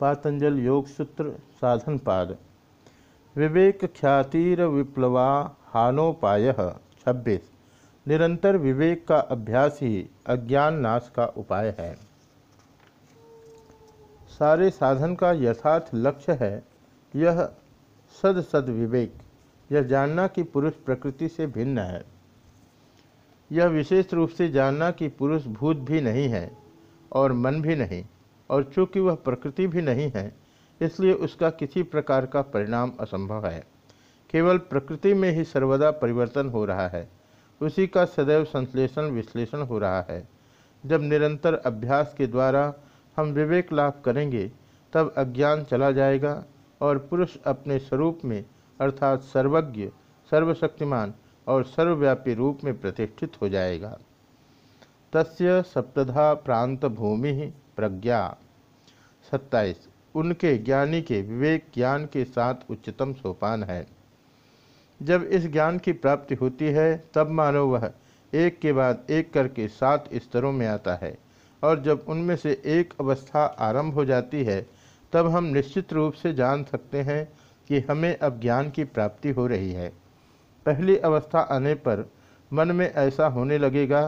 पातंजल योग सूत्र साधन पाद। विवेक ख्यातिर विप्लवा हानोपाय। छब्बीस। निरंतर विवेक का अभ्यास ही अज्ञान नाश का उपाय है। सारे साधन का यथार्थ लक्ष्य है, यह सद सद विवेक। यह जानना कि पुरुष प्रकृति से भिन्न है। यह विशेष रूप से जानना कि पुरुष भूत भी नहीं है और मन भी नहीं। और चूँकि वह प्रकृति भी नहीं है, इसलिए उसका किसी प्रकार का परिणाम असंभव है। केवल प्रकृति में ही सर्वदा परिवर्तन हो रहा है। उसी का सदैव संश्लेषण, विश्लेषण हो रहा है। जब निरंतर अभ्यास के द्वारा हम विवेक लाभ करेंगे, तब अज्ञान चला जाएगा और पुरुष अपने स्वरूप में, अर्थात सर्वज्ञ, सर्वशक्तिमान और सर्वव्यापी रूप में प्रतिष्ठित हो जाएगा। तस्य सप्तधा प्रांत भूमि प्रज्ञा। सत्ताईस, उनके ज्ञानी के विवेक ज्ञान के साथ उच्चतम सोपान है। जब इस ज्ञान की प्राप्ति होती है, तब मानो वह एक के बाद एक करके सात स्तरों में आता है और जब उनमें से एक अवस्था आरंभ हो जाती है, तब हम निश्चित रूप से जान सकते हैं कि हमें अब ज्ञान की प्राप्ति हो रही है। पहली अवस्था आने पर मन में ऐसा होने लगेगा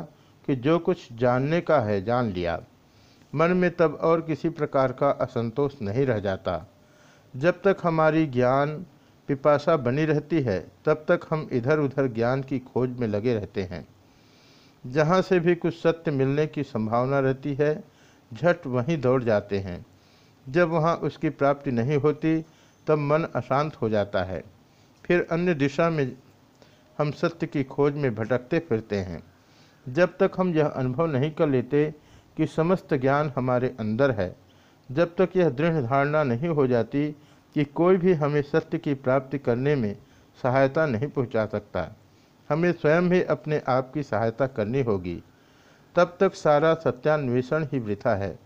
कि जो कुछ जानने का है जान लिया। मन में तब और किसी प्रकार का असंतोष नहीं रह जाता। जब तक हमारी ज्ञान पिपासा बनी रहती है, तब तक हम इधर उधर ज्ञान की खोज में लगे रहते हैं। जहाँ से भी कुछ सत्य मिलने की संभावना रहती है, झट वहीं दौड़ जाते हैं। जब वहाँ उसकी प्राप्ति नहीं होती, तब मन अशांत हो जाता है। फिर अन्य दिशा में हम सत्य की खोज में भटकते फिरते हैं। जब तक हम यह अनुभव नहीं कर लेते कि समस्त ज्ञान हमारे अंदर है। जब तक यह दृढ़ धारणा नहीं हो जाती कि कोई भी हमें सत्य की प्राप्ति करने में सहायता नहीं पहुँचा सकता, हमें स्वयं भी अपने आप की सहायता करनी होगी। तब तक सारा सत्यान्वेषण ही वृथा है।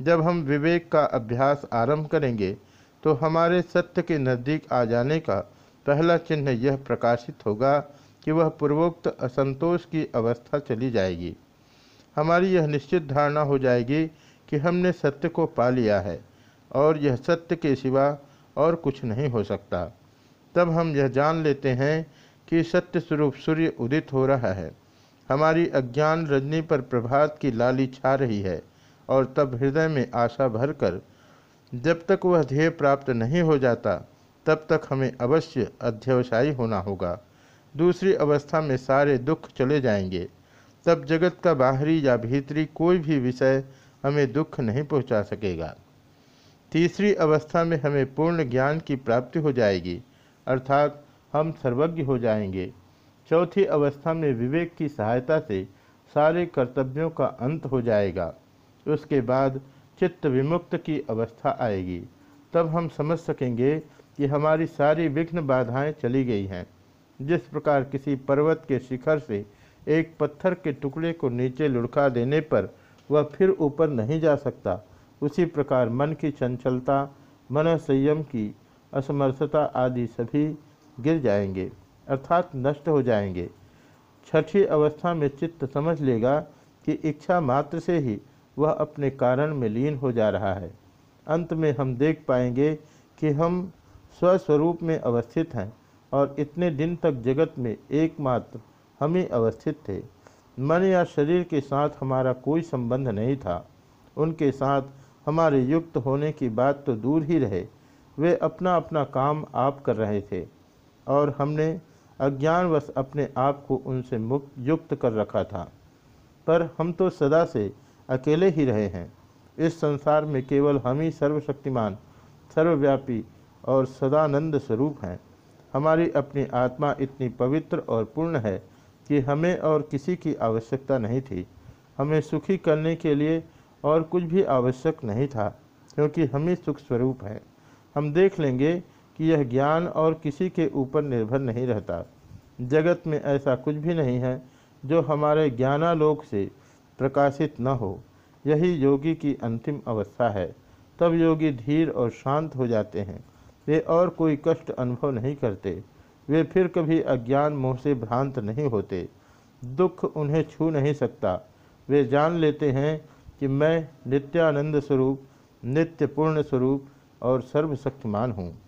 जब हम विवेक का अभ्यास आरंभ करेंगे तो हमारे सत्य के नज़दीक आ जाने का पहला चिन्ह यह प्रकाशित होगा कि वह पूर्वोक्त असंतोष की अवस्था चली जाएगी। हमारी यह निश्चित धारणा हो जाएगी कि हमने सत्य को पा लिया है और यह सत्य के सिवा और कुछ नहीं हो सकता। तब हम यह जान लेते हैं कि सत्य स्वरूप सूर्य उदित हो रहा है। हमारी अज्ञान रजनी पर प्रभात की लाली छा रही है और तब हृदय में आशा भरकर जब तक वह ध्येय प्राप्त नहीं हो जाता, तब तक हमें अवश्य अध्यवसायी होना होगा। दूसरी अवस्था में सारे दुख चले जाएँगे। तब जगत का बाहरी या भीतरी कोई भी विषय हमें दुख नहीं पहुँचा सकेगा। तीसरी अवस्था में हमें पूर्ण ज्ञान की प्राप्ति हो जाएगी, अर्थात हम सर्वज्ञ हो जाएँगे। चौथी अवस्था में विवेक की सहायता से सारे कर्तव्यों का अंत हो जाएगा। उसके बाद चित्त विमुक्त की अवस्था आएगी। तब हम समझ सकेंगे कि हमारी सारी विघ्न बाधाएँ चली गई हैं। जिस प्रकार किसी पर्वत के शिखर से एक पत्थर के टुकड़े को नीचे लुढ़का देने पर वह फिर ऊपर नहीं जा सकता। उसी प्रकार मन की चंचलता, मन संयम की असमर्थता आदि सभी गिर जाएँगे, अर्थात नष्ट हो जाएँगे। छठी अवस्था में चित्त समझ लेगा कि इच्छा मात्र से ही वह अपने कारण में लीन हो जा रहा है। अंत में हम देख पाएँगे कि हम स्वस्वरूप में अवस्थित हैं और इतने दिन तक जगत में एकमात्र हम ही अवस्थित थे। मन या शरीर के साथ हमारा कोई संबंध नहीं था। उनके साथ हमारे युक्त होने की बात तो दूर ही रहे। वे अपना अपना काम आप कर रहे थे और हमने अज्ञानवश अपने आप को उनसे मुक्त, युक्त कर रखा था। पर हम तो सदा से अकेले ही रहे हैं। इस संसार में केवल हम ही सर्वशक्तिमान, सर्वव्यापी और सदानंद स्वरूप हैं। हमारी अपनी आत्मा इतनी पवित्र और पूर्ण है कि हमें और किसी की आवश्यकता नहीं थी। हमें सुखी करने के लिए और कुछ भी आवश्यक नहीं था, क्योंकि हम ही सुख स्वरूप हैं। हम देख लेंगे कि यह ज्ञान और किसी के ऊपर निर्भर नहीं रहता। जगत में ऐसा कुछ भी नहीं है जो हमारे ज्ञानालोक से प्रकाशित न हो। यही योगी की अंतिम अवस्था है। तब योगी धीर और शांत हो जाते हैं। वे और कोई कष्ट अनुभव नहीं करते। वे फिर कभी अज्ञान मोह से भ्रांत नहीं होते। दुख उन्हें छू नहीं सकता। वे जान लेते हैं कि मैं नित्यानंद स्वरूप, नित्य पूर्ण स्वरूप और सर्वशक्तिमान हूँ।